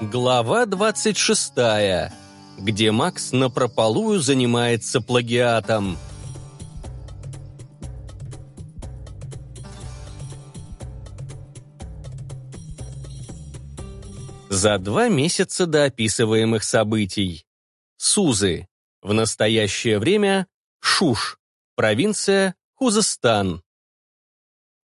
Глава 26, где Макс напропалую занимается плагиатом. За два месяца до описываемых событий. Сузы. В настоящее время Шуш. Провинция Хузестан.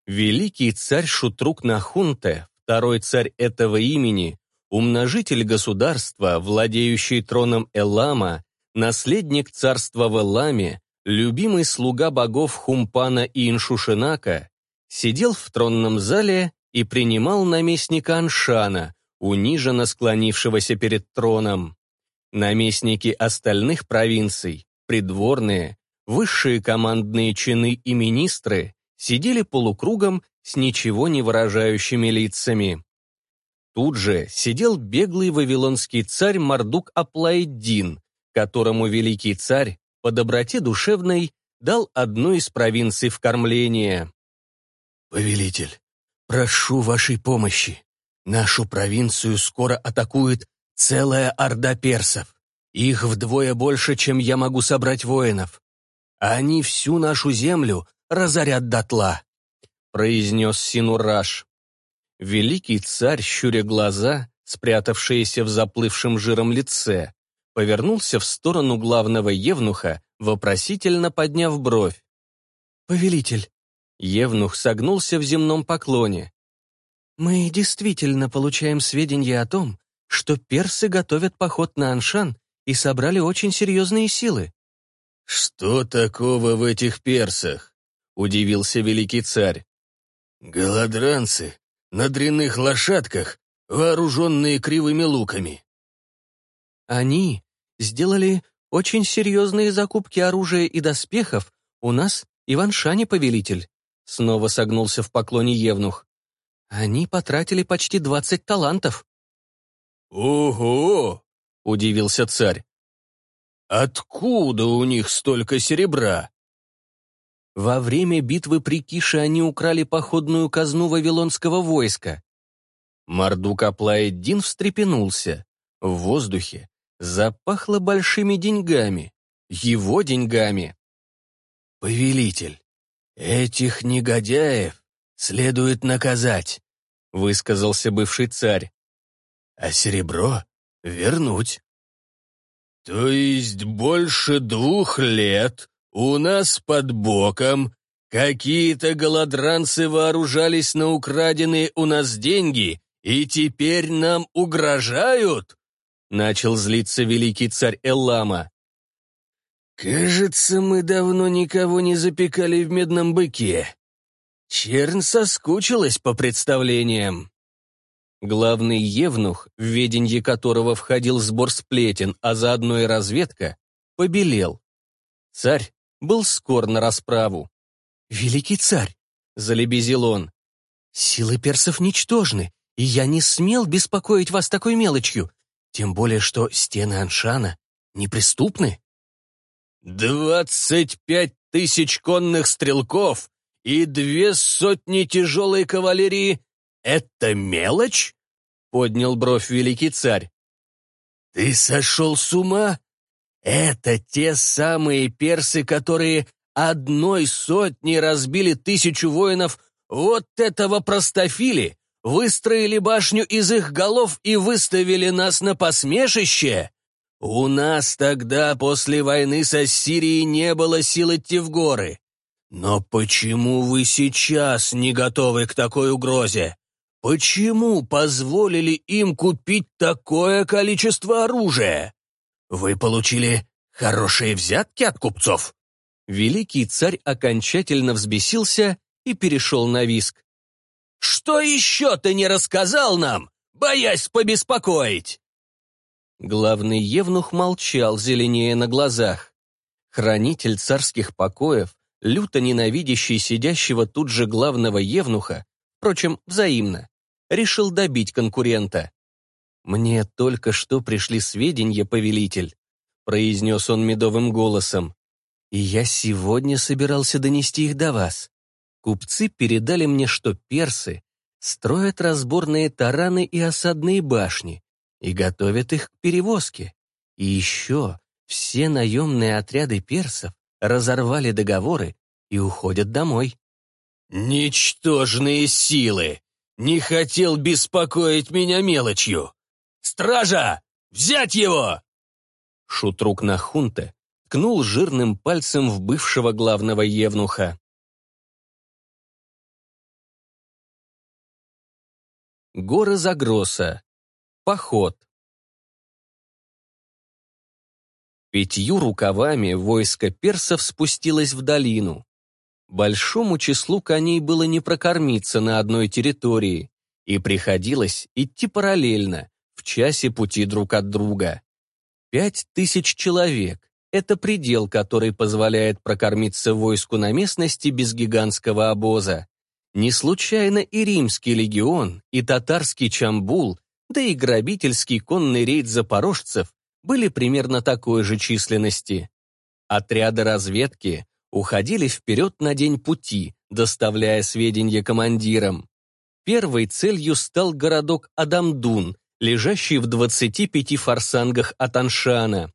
Великий царь Шутрук Нахунте, второй царь этого имени, умножитель государства, владеющий троном Элама, наследник царства в Эламе, любимый слуга богов Хумпана и Иншушинака, сидел в тронном зале и принимал наместника Аншана, униженно склонившегося перед троном. Наместники остальных провинций, придворные, высшие командные чины и министры сидели полукругом с ничего не выражающими лицами. Тут же сидел беглый вавилонский царь Мардук Аплаэддин, которому великий царь по доброте душевной дал одну из провинций в кормление. «Повелитель, прошу вашей помощи. Нашу провинцию скоро атакует целая орда персов. Их вдвое больше, чем я могу собрать воинов. Они всю нашу землю разорят дотла», — произнес Синураш. Великий царь, щуря глаза, спрятавшиеся в заплывшем жиром лице, повернулся в сторону главного евнуха, вопросительно подняв бровь. «Повелитель!» Евнух согнулся в земном поклоне. «Мы действительно получаем сведения о том, что персы готовят поход на Аншан и собрали очень серьезные силы». «Что такого в этих персах?» — удивился великий царь. «Голодранцы на дрянных лошадках, вооруженные кривыми луками. Они сделали очень серьезные закупки оружия и доспехов у нас Иван в повелитель. Снова согнулся в поклоне Евнух. Они потратили почти двадцать талантов. «Ого!» — удивился царь. «Откуда у них столько серебра?» Во время битвы при Кише они украли походную казну вавилонского войска. Мардук Аплаэддин встрепенулся. В воздухе запахло большими деньгами. Его деньгами. «Повелитель, этих негодяев следует наказать», — высказался бывший царь. «А серебро вернуть». «То есть больше двух лет у нас под боком какие-то голодранцы вооружались на украденные у нас деньги и теперь нам угрожают?» Начал злиться великий царь Эллама. «Кажется, мы давно никого не запекали в медном быке. Черн соскучилась по представлениям». Главный евнух, в веденье которого входил сбор сплетен, а заодно и разведка, побелел. Царь был скор на расправу. «Великий царь!» — залебезил он. «Силы персов ничтожны, и я не смел беспокоить вас такой мелочью, тем более что стены Аншана неприступны». «Двадцать пять тысяч конных стрелков и две сотни тяжелой кавалерии — это мелочь?» — поднял бровь великий царь. «Ты сошел с ума? Это те самые персы, которые одной сотни разбили тысячу воинов вот этого простофили, выстроили башню из их голов и выставили нас на посмешище? У нас тогда после войны со Сирией не было сил идти в горы. Но почему вы сейчас не готовы к такой угрозе? Почему позволили им купить такое количество оружия? Вы получили хорошие взятки от купцов?» Великий царь окончательно взбесился и перешел на виск. «Что еще ты не рассказал нам, боясь побеспокоить?» Главный евнух молчал, зеленее на глазах. Хранитель царских покоев, люто ненавидящий сидящего тут же главного евнуха, впрочем, взаимно, решил добить конкурента. «Мне только что пришли сведения, повелитель», — произнес он медовым голосом. «И я сегодня собирался донести их до вас. Купцы передали мне, что персы строят разборные тараны и осадные башни и готовят их к перевозке. И еще все наемные отряды персов разорвали договоры и уходят домой». «Ничтожные силы! Не хотел беспокоить меня мелочью!» Стража! Взять его!» Шутрук Нахунта ткнул жирным пальцем в бывшего главного евнуха. Горы Загроса. Поход. Пятью рукавами войско персов спустилось в долину. Большому числу коней было не прокормиться на одной территории, и приходилось идти параллельно, часе пути друг от друга. Пять тысяч человек – это предел, который позволяет прокормиться войску на местности без гигантского обоза. Не случайно и римский легион, и татарский Чамбул, да и грабительский конный рейд запорожцев были примерно такой же численности. Отряды разведки уходили вперед на день пути, доставляя сведения командирам. Первой целью стал городок Адамдун, лежащий в 25 форсангах от Аншана.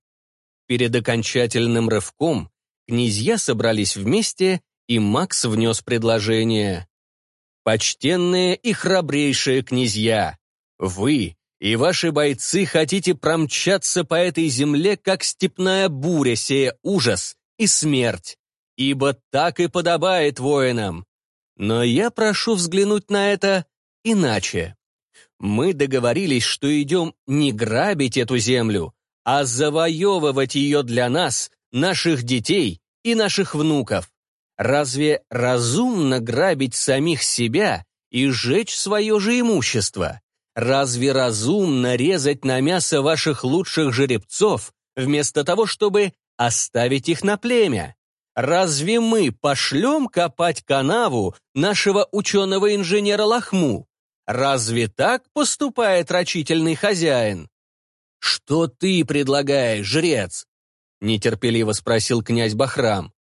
Перед окончательным рывком князья собрались вместе, и Макс внес предложение. «Почтенные и храбрейшие князья, вы и ваши бойцы хотите промчаться по этой земле, как степная буря, сея ужас и смерть, ибо так и подобает воинам. Но я прошу взглянуть на это иначе». Мы договорились, что идем не грабить эту землю, а завоевывать ее для нас, наших детей и наших внуков. Разве разумно грабить самих себя и сжечь свое же имущество? Разве разумно резать на мясо ваших лучших жеребцов, вместо того, чтобы оставить их на племя? Разве мы пошлем копать канаву нашего ученого-инженера Лохму? Разве так поступает рачительный хозяин? «Что ты предлагаешь, жрец?» — нетерпеливо спросил князь Бахрам.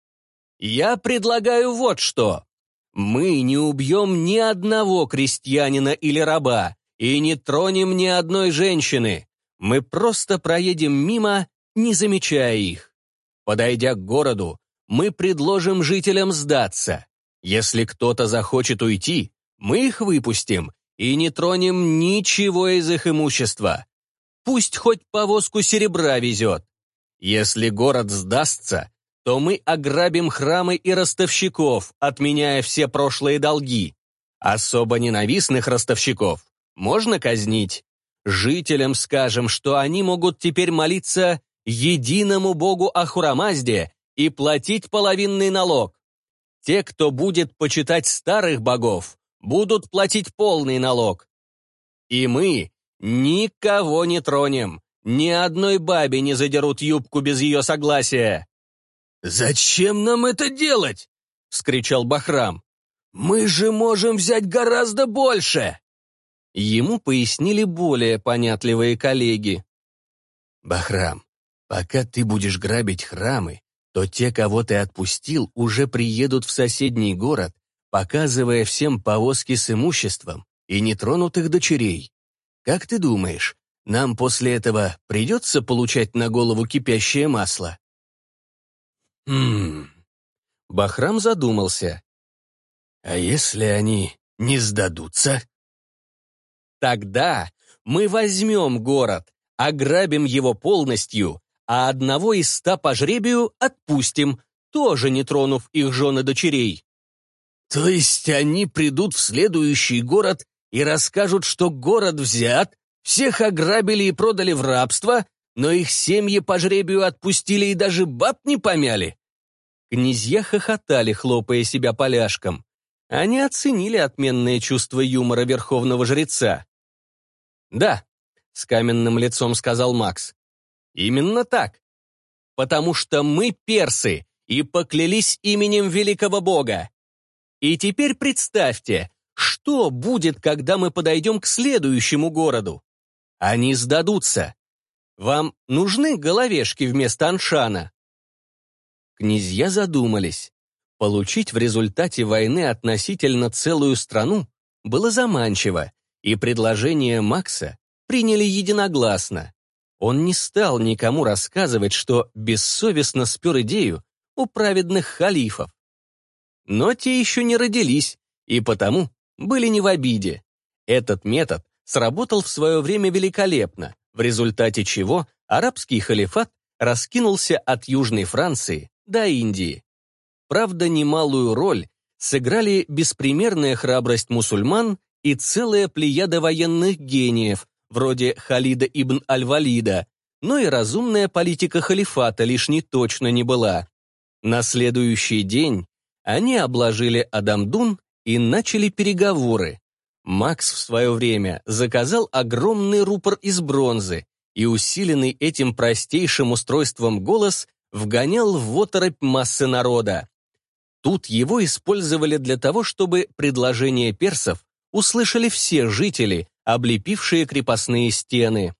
«Я предлагаю вот что. Мы не убьем ни одного крестьянина или раба и не тронем ни одной женщины. Мы просто проедем мимо, не замечая их. Подойдя к городу, мы предложим жителям сдаться. Если кто-то захочет уйти, мы их выпустим и не тронем ничего из их имущества. Пусть хоть повозку серебра везет. Если город сдастся, то мы ограбим храмы и ростовщиков, отменяя все прошлые долги. Особо ненавистных ростовщиков можно казнить. Жителям скажем, что они могут теперь молиться единому богу Ахурамазде и платить половинный налог. Те, кто будет почитать старых богов, будут платить полный налог. И мы никого не тронем, ни одной бабе не задерут юбку без ее согласия. «Зачем нам это делать?» — вскричал Бахрам. «Мы же можем взять гораздо больше!» Ему пояснили более понятливые коллеги. «Бахрам, пока ты будешь грабить храмы, то те, кого ты отпустил, уже приедут в соседний город показывая всем повозки с имуществом и нетронутых дочерей. Как ты думаешь, нам после этого придется получать на голову кипящее масло? Хм. Бахрам задумался. А если они не сдадутся? Тогда мы возьмем город, ограбим его полностью, а одного из ста по жребию отпустим, тоже не тронув их жены дочерей. То есть они придут в следующий город и расскажут, что город взят, всех ограбили и продали в рабство, но их семьи по жребию отпустили и даже баб не помяли. Князья хохотали, хлопая себя поляшком. Они оценили отменное чувство юмора верховного жреца. «Да», — с каменным лицом сказал Макс, — «именно так. Потому что мы персы и поклялись именем великого бога. И теперь представьте, что будет, когда мы подойдем к следующему городу? Они сдадутся. Вам нужны головешки вместо Аншана?» Князья задумались. Получить в результате войны относительно целую страну было заманчиво, и предложение Макса приняли единогласно. Он не стал никому рассказывать, что бессовестно спер идею у праведных халифов но те еще не родились и потому были не в обиде. Этот метод сработал в свое время великолепно, в результате чего арабский халифат раскинулся от Южной Франции до Индии. Правда, немалую роль сыграли беспримерная храбрость мусульман и целая плеяда военных гениев, вроде Халида ибн Аль-Валида, но и разумная политика халифата лишней точно не была. На следующий день они обложили Адамдун и начали переговоры. Макс в свое время заказал огромный рупор из бронзы и, усиленный этим простейшим устройством голос, вгонял в оторопь массы народа. Тут его использовали для того, чтобы предложение персов услышали все жители, облепившие крепостные стены.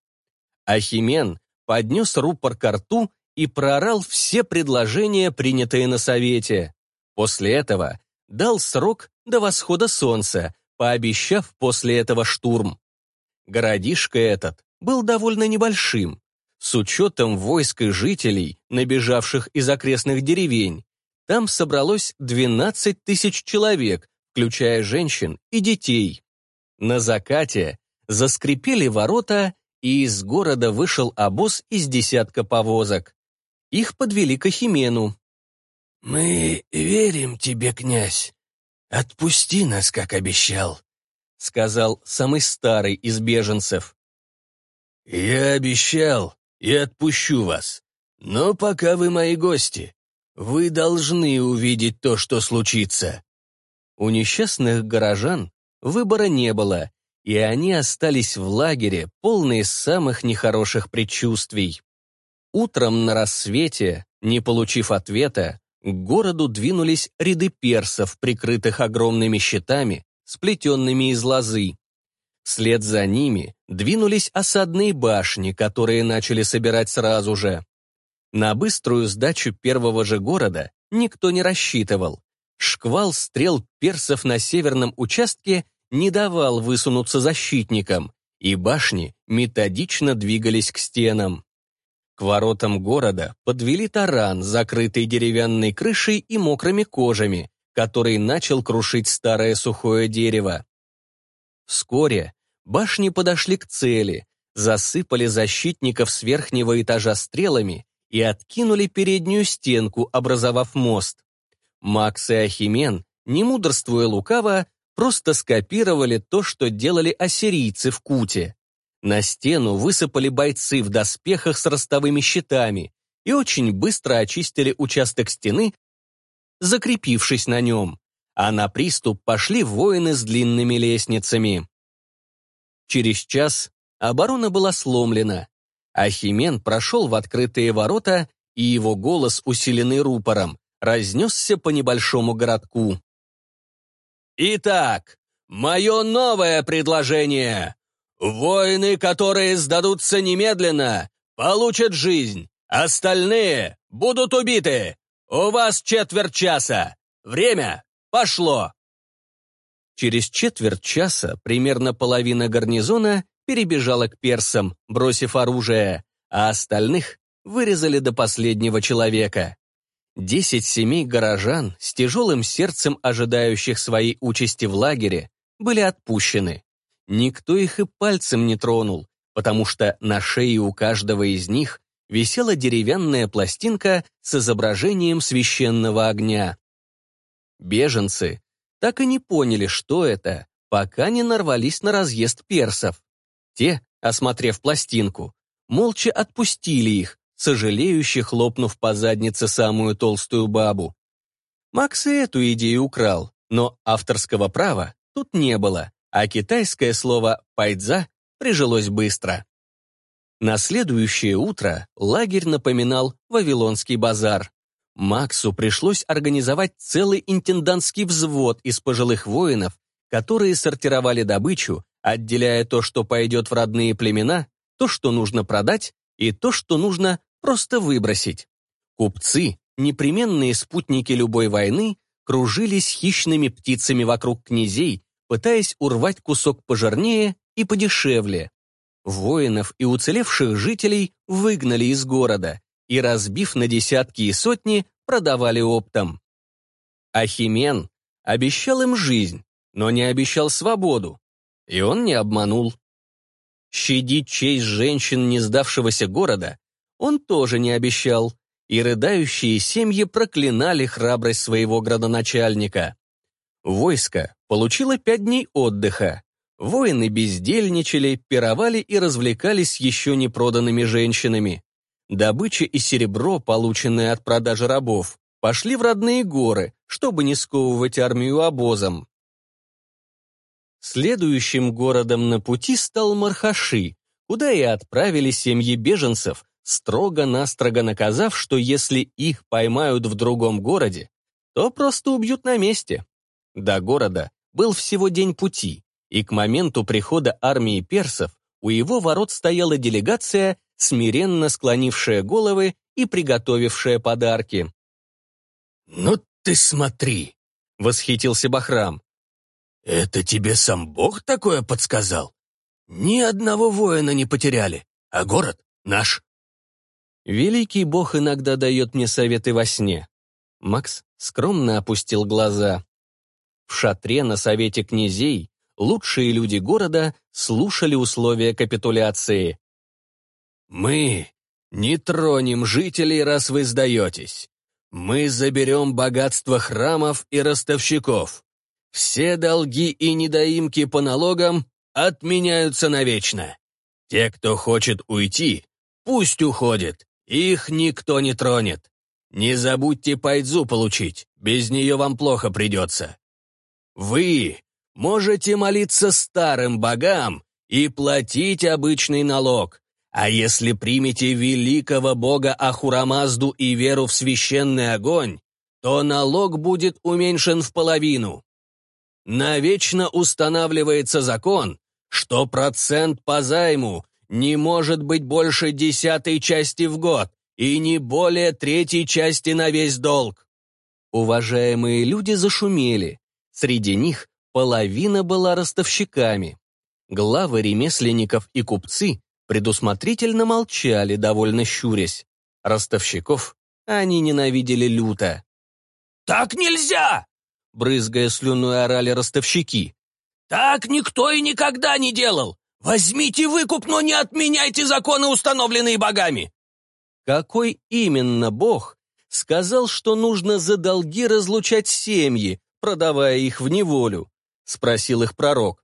Ахимен поднес рупор к рту и проорал все предложения, принятые на совете. После этого дал срок до восхода солнца, пообещав после этого штурм. Городишко этот был довольно небольшим, с учетом войск и жителей, набежавших из окрестных деревень. Там собралось 12 тысяч человек, включая женщин и детей. На закате заскрипели ворота, и из города вышел обоз из десятка повозок. Их подвели к Ахимену. «Мы верим тебе, князь. Отпусти нас, как обещал», — сказал самый старый из беженцев. «Я обещал и отпущу вас. Но пока вы мои гости, вы должны увидеть то, что случится». У несчастных горожан выбора не было, и они остались в лагере, полные самых нехороших предчувствий. Утром на рассвете, не получив ответа, к городу двинулись ряды персов, прикрытых огромными щитами, сплетенными из лозы. Вслед за ними двинулись осадные башни, которые начали собирать сразу же. На быструю сдачу первого же города никто не рассчитывал. Шквал стрел персов на северном участке не давал высунуться защитникам, и башни методично двигались к стенам. К воротам города подвели таран, закрытый деревянной крышей и мокрыми кожами, который начал крушить старое сухое дерево. Вскоре башни подошли к цели, засыпали защитников с верхнего этажа стрелами и откинули переднюю стенку, образовав мост. Макс и Ахимен, не мудрствуя лукаво, просто скопировали то, что делали ассирийцы в Куте. На стену высыпали бойцы в доспехах с ростовыми щитами и очень быстро очистили участок стены, закрепившись на нем, а на приступ пошли воины с длинными лестницами. Через час оборона была сломлена. Ахимен прошел в открытые ворота, и его голос, усиленный рупором, разнесся по небольшому городку. «Итак, мое новое предложение!» Воины, которые сдадутся немедленно, получат жизнь. Остальные будут убиты. У вас четверть часа. Время пошло. Через четверть часа примерно половина гарнизона перебежала к персам, бросив оружие, а остальных вырезали до последнего человека. Десять семей горожан, с тяжелым сердцем ожидающих своей участи в лагере, были отпущены. Никто их и пальцем не тронул, потому что на шее у каждого из них висела деревянная пластинка с изображением священного огня. Беженцы так и не поняли, что это, пока не нарвались на разъезд персов. Те, осмотрев пластинку, молча отпустили их, сожалеюще хлопнув по заднице самую толстую бабу. Макс и эту идею украл, но авторского права тут не было а китайское слово «пайдза» прижилось быстро. На следующее утро лагерь напоминал Вавилонский базар. Максу пришлось организовать целый интендантский взвод из пожилых воинов, которые сортировали добычу, отделяя то, что пойдет в родные племена, то, что нужно продать, и то, что нужно просто выбросить. Купцы, непременные спутники любой войны, кружились хищными птицами вокруг князей, пытаясь урвать кусок пожирнее и подешевле. Воинов и уцелевших жителей выгнали из города и, разбив на десятки и сотни, продавали оптом. Ахимен обещал им жизнь, но не обещал свободу, и он не обманул. Щадить честь женщин не сдавшегося города он тоже не обещал, и рыдающие семьи проклинали храбрость своего градоначальника. Войско получило пять дней отдыха. Воины бездельничали, пировали и развлекались еще не проданными женщинами. Добыча и серебро, полученные от продажи рабов, пошли в родные горы, чтобы не сковывать армию обозом. Следующим городом на пути стал Мархаши, куда и отправили семьи беженцев, строго-настрого наказав, что если их поймают в другом городе, то просто убьют на месте, до города был всего день пути, и к моменту прихода армии персов у его ворот стояла делегация, смиренно склонившая головы и приготовившая подарки. «Ну ты смотри!» — восхитился Бахрам. «Это тебе сам Бог такое подсказал? Ни одного воина не потеряли, а город наш». «Великий Бог иногда дает мне советы во сне». Макс скромно опустил глаза. В шатре на совете князей лучшие люди города слушали условия капитуляции. «Мы не тронем жителей, раз вы сдаетесь. Мы заберем богатство храмов и ростовщиков. Все долги и недоимки по налогам отменяются навечно. Те, кто хочет уйти, пусть уходит, их никто не тронет. Не забудьте пайдзу получить, без нее вам плохо придется. Вы можете молиться старым богам и платить обычный налог. А если примете великого бога Ахурамазду и веру в священный огонь, то налог будет уменьшен в половину. Навечно устанавливается закон, что процент по займу не может быть больше десятой части в год и не более третьей части на весь долг. Уважаемые люди зашумели. Среди них половина была ростовщиками. Главы ремесленников и купцы предусмотрительно молчали, довольно щурясь. Ростовщиков они ненавидели люто. «Так нельзя!» — брызгая слюной орали ростовщики. «Так никто и никогда не делал! Возьмите выкуп, но не отменяйте законы, установленные богами!» Какой именно бог сказал, что нужно за долги разлучать семьи, продавая их в неволю, спросил их пророк.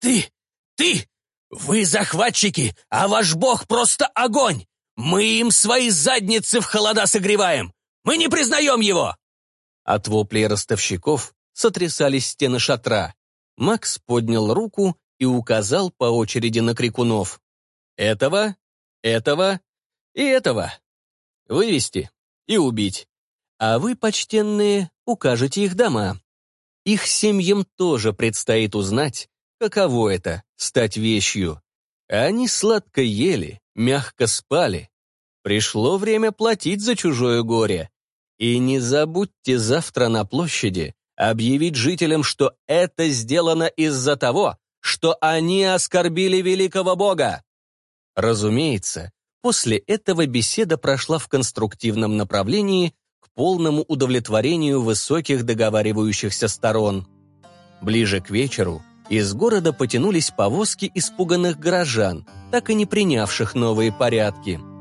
«Ты, ты, вы захватчики, а ваш бог просто огонь! Мы им свои задницы в холода согреваем! Мы не признаем его!» От воплей ростовщиков сотрясались стены шатра. Макс поднял руку и указал по очереди на крикунов. «Этого, этого и этого. Вывести и убить а вы, почтенные, укажете их дома. Их семьям тоже предстоит узнать, каково это — стать вещью. Они сладко ели, мягко спали. Пришло время платить за чужое горе. И не забудьте завтра на площади объявить жителям, что это сделано из-за того, что они оскорбили великого бога. Разумеется, после этого беседа прошла в конструктивном направлении, к полному удовлетворению высоких договаривающихся сторон. Ближе к вечеру из города потянулись повозки испуганных горожан, так и не принявших новые порядки –